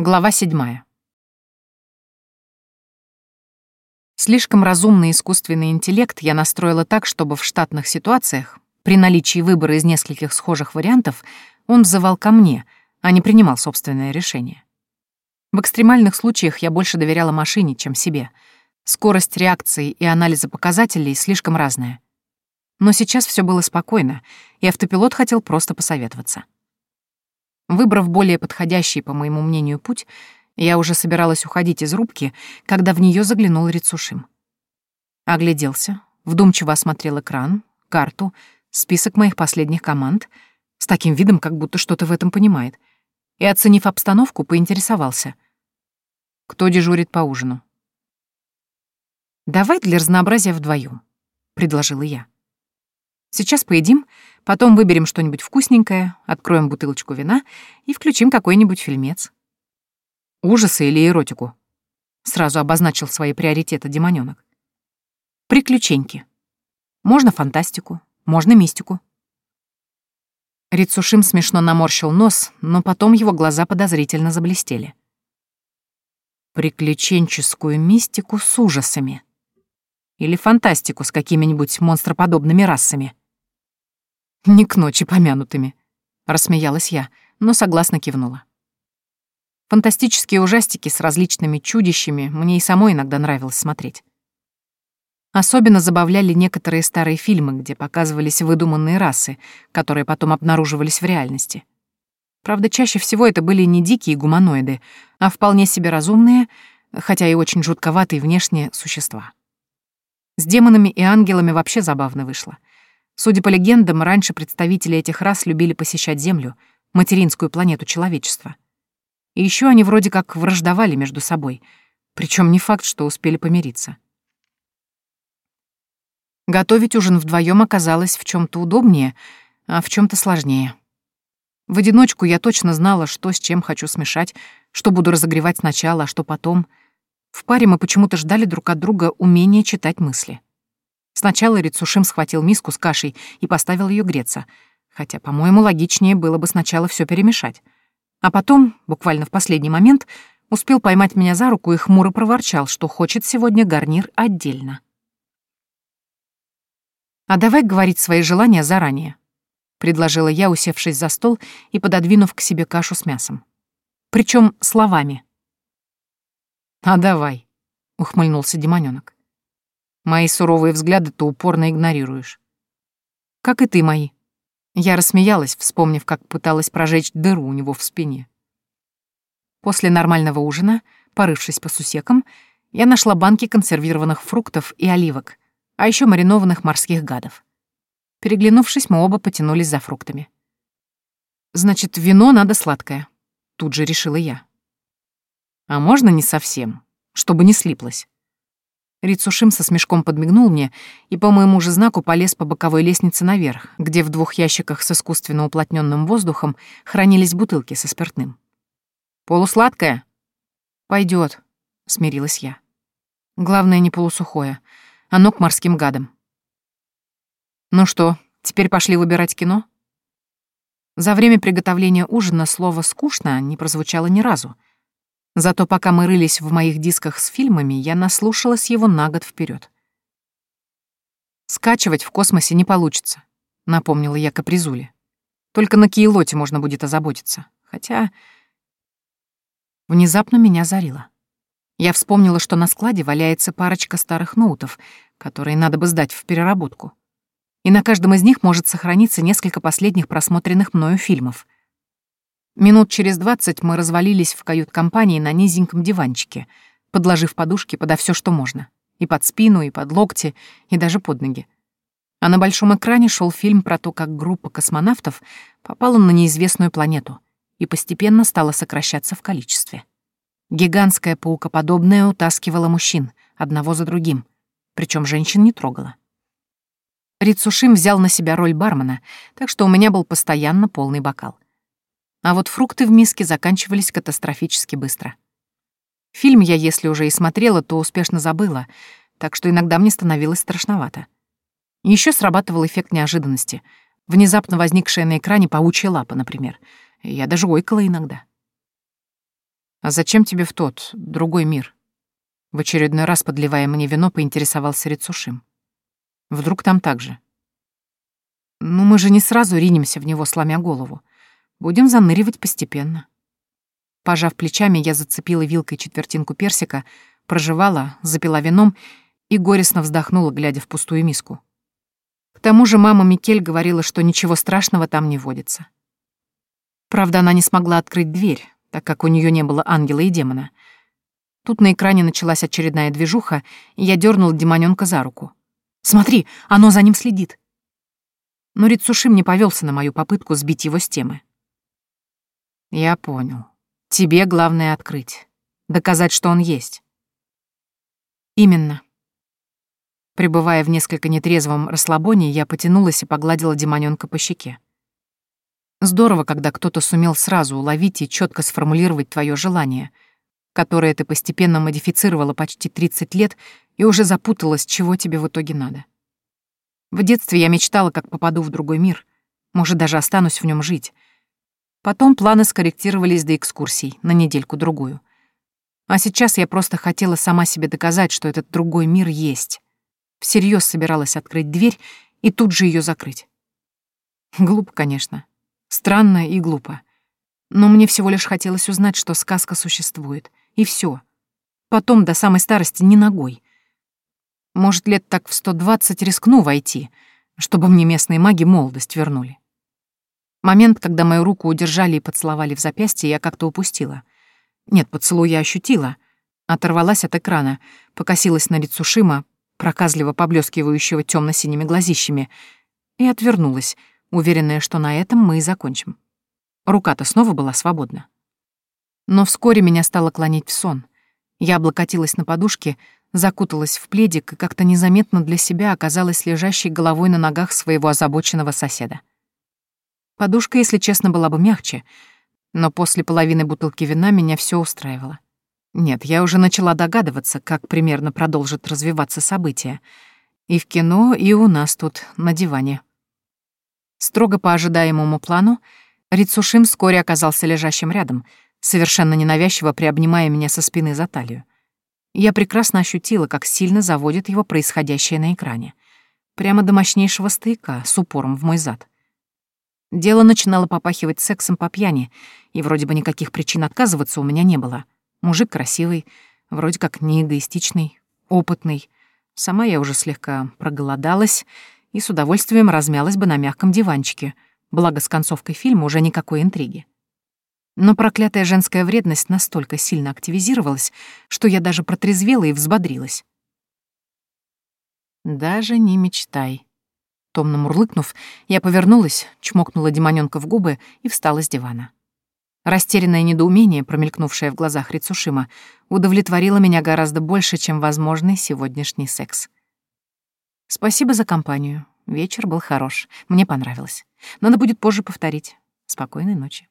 Глава седьмая. Слишком разумный искусственный интеллект я настроила так, чтобы в штатных ситуациях, при наличии выбора из нескольких схожих вариантов, он взывал ко мне, а не принимал собственное решение. В экстремальных случаях я больше доверяла машине, чем себе. Скорость реакции и анализа показателей слишком разная. Но сейчас все было спокойно, и автопилот хотел просто посоветоваться. Выбрав более подходящий, по моему мнению, путь, я уже собиралась уходить из рубки, когда в нее заглянул Рицушим. Огляделся, вдумчиво осмотрел экран, карту, список моих последних команд, с таким видом, как будто что-то в этом понимает, и, оценив обстановку, поинтересовался. «Кто дежурит по ужину?» «Давай для разнообразия вдвоем, предложила я. «Сейчас поедим, Потом выберем что-нибудь вкусненькое, откроем бутылочку вина и включим какой-нибудь фильмец. Ужасы или эротику? Сразу обозначил свои приоритеты демонёнок. Приключеньки. Можно фантастику, можно мистику. Рицушим смешно наморщил нос, но потом его глаза подозрительно заблестели. Приключенческую мистику с ужасами. Или фантастику с какими-нибудь монстроподобными расами. Не к ночи помянутыми. Рассмеялась я, но согласно кивнула. Фантастические ужастики с различными чудищами мне и самой иногда нравилось смотреть. Особенно забавляли некоторые старые фильмы, где показывались выдуманные расы, которые потом обнаруживались в реальности. Правда, чаще всего это были не дикие гуманоиды, а вполне себе разумные, хотя и очень жутковатые внешние существа. С демонами и ангелами вообще забавно вышло — Судя по легендам, раньше представители этих рас любили посещать Землю, материнскую планету человечества. И еще они вроде как враждовали между собой, причем не факт, что успели помириться. Готовить ужин вдвоем оказалось в чем то удобнее, а в чем то сложнее. В одиночку я точно знала, что с чем хочу смешать, что буду разогревать сначала, а что потом. В паре мы почему-то ждали друг от друга умения читать мысли. Сначала Рицушим схватил миску с кашей и поставил ее греться, хотя, по-моему, логичнее было бы сначала все перемешать. А потом, буквально в последний момент, успел поймать меня за руку и хмуро проворчал, что хочет сегодня гарнир отдельно. «А давай говорить свои желания заранее», — предложила я, усевшись за стол и пододвинув к себе кашу с мясом. Причем словами. «А давай», — ухмыльнулся демонёнок. Мои суровые взгляды ты упорно игнорируешь. Как и ты мои. Я рассмеялась, вспомнив, как пыталась прожечь дыру у него в спине. После нормального ужина, порывшись по сусекам, я нашла банки консервированных фруктов и оливок, а еще маринованных морских гадов. Переглянувшись, мы оба потянулись за фруктами. «Значит, вино надо сладкое», — тут же решила я. «А можно не совсем, чтобы не слиплось?» Рицушим со смешком подмигнул мне и по моему же знаку полез по боковой лестнице наверх, где в двух ящиках с искусственно уплотненным воздухом хранились бутылки со спиртным. «Полусладкое?» Пойдет, смирилась я. «Главное, не полусухое. Оно к морским гадам». «Ну что, теперь пошли выбирать кино?» За время приготовления ужина слово «скучно» не прозвучало ни разу — Зато пока мы рылись в моих дисках с фильмами, я наслушалась его на год вперед. «Скачивать в космосе не получится», — напомнила я Капризуле. «Только на Киелоте можно будет озаботиться. Хотя...» Внезапно меня зарило. Я вспомнила, что на складе валяется парочка старых ноутов, которые надо бы сдать в переработку. И на каждом из них может сохраниться несколько последних просмотренных мною фильмов — Минут через двадцать мы развалились в кают-компании на низеньком диванчике, подложив подушки подо все, что можно. И под спину, и под локти, и даже под ноги. А на большом экране шел фильм про то, как группа космонавтов попала на неизвестную планету и постепенно стала сокращаться в количестве. Гигантская паукоподобная утаскивала мужчин, одного за другим, причем женщин не трогала. Рицушим взял на себя роль бармена, так что у меня был постоянно полный бокал — а вот фрукты в миске заканчивались катастрофически быстро. Фильм я, если уже и смотрела, то успешно забыла, так что иногда мне становилось страшновато. Еще срабатывал эффект неожиданности. Внезапно возникшая на экране паучья лапа, например. Я даже ойкала иногда. А зачем тебе в тот, другой мир? В очередной раз, подливая мне вино, поинтересовался Рицушим. Вдруг там так же? Ну, мы же не сразу ринемся в него, сломя голову. Будем заныривать постепенно. Пожав плечами, я зацепила вилкой четвертинку персика, прожевала, запила вином и горестно вздохнула, глядя в пустую миску. К тому же мама Микель говорила, что ничего страшного там не водится. Правда, она не смогла открыть дверь, так как у нее не было ангела и демона. Тут на экране началась очередная движуха, и я дернула демонёнка за руку. «Смотри, оно за ним следит!» Но Рицушим не повелся на мою попытку сбить его с темы. «Я понял. Тебе главное открыть. Доказать, что он есть». «Именно». Пребывая в несколько нетрезвом расслабоне, я потянулась и погладила демонёнка по щеке. Здорово, когда кто-то сумел сразу уловить и четко сформулировать твое желание, которое ты постепенно модифицировала почти 30 лет и уже запуталась, чего тебе в итоге надо. В детстве я мечтала, как попаду в другой мир, может, даже останусь в нем жить. Потом планы скорректировались до экскурсий на недельку-другую. А сейчас я просто хотела сама себе доказать, что этот другой мир есть. Всерьез собиралась открыть дверь и тут же ее закрыть. Глупо, конечно. Странно и глупо. Но мне всего лишь хотелось узнать, что сказка существует. И все. Потом до самой старости не ногой. Может, лет так в 120 рискну войти, чтобы мне местные маги молодость вернули. Момент, когда мою руку удержали и поцеловали в запястье, я как-то упустила. Нет, поцелуй я ощутила. Оторвалась от экрана, покосилась на лицо Шима, проказливо поблескивающего темно синими глазищами, и отвернулась, уверенная, что на этом мы и закончим. Рука-то снова была свободна. Но вскоре меня стало клонить в сон. Я облокотилась на подушке, закуталась в пледик и как-то незаметно для себя оказалась лежащей головой на ногах своего озабоченного соседа. Подушка, если честно, была бы мягче, но после половины бутылки вина меня все устраивало. Нет, я уже начала догадываться, как примерно продолжат развиваться события. И в кино, и у нас тут, на диване. Строго по ожидаемому плану, Рицушим вскоре оказался лежащим рядом, совершенно ненавязчиво приобнимая меня со спины за талию. Я прекрасно ощутила, как сильно заводит его происходящее на экране. Прямо до мощнейшего стояка, с упором в мой зад. Дело начинало попахивать сексом по пьяни, и вроде бы никаких причин отказываться у меня не было. Мужик красивый, вроде как не эгоистичный, опытный. Сама я уже слегка проголодалась и с удовольствием размялась бы на мягком диванчике, благо с концовкой фильма уже никакой интриги. Но проклятая женская вредность настолько сильно активизировалась, что я даже протрезвела и взбодрилась. «Даже не мечтай». Томно мурлыкнув, я повернулась, чмокнула демонёнка в губы и встала с дивана. Растерянное недоумение, промелькнувшее в глазах Рицушима, удовлетворило меня гораздо больше, чем возможный сегодняшний секс. Спасибо за компанию. Вечер был хорош. Мне понравилось. Надо будет позже повторить. Спокойной ночи.